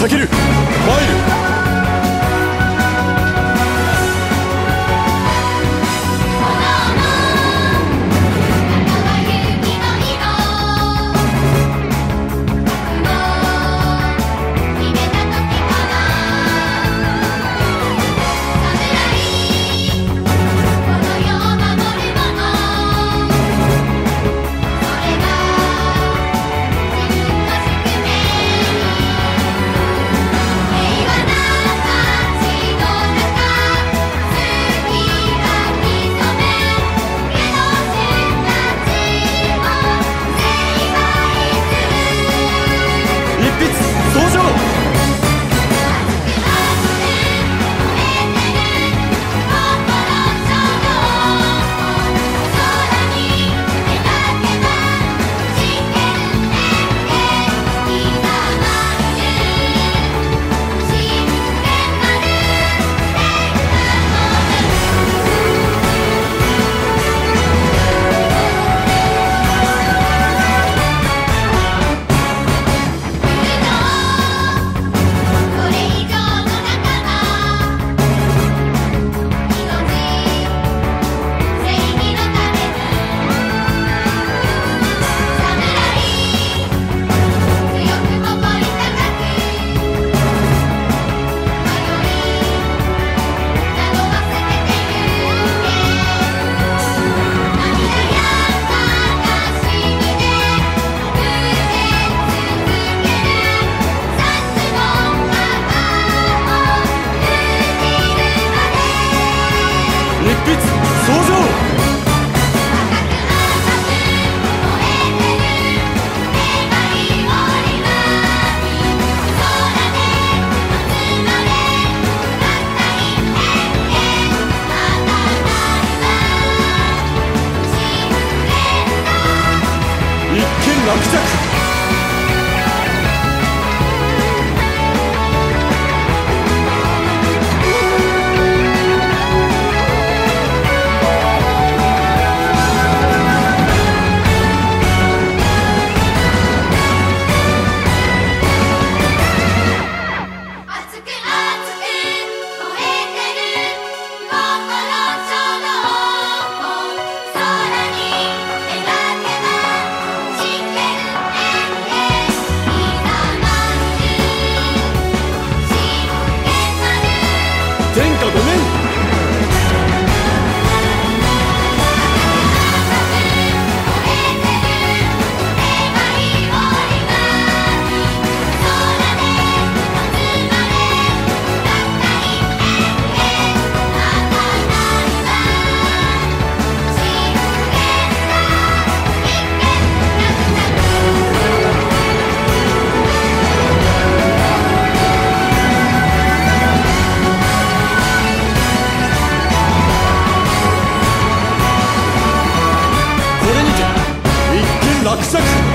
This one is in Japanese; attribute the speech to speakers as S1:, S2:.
S1: たける。落着天下御免 Six.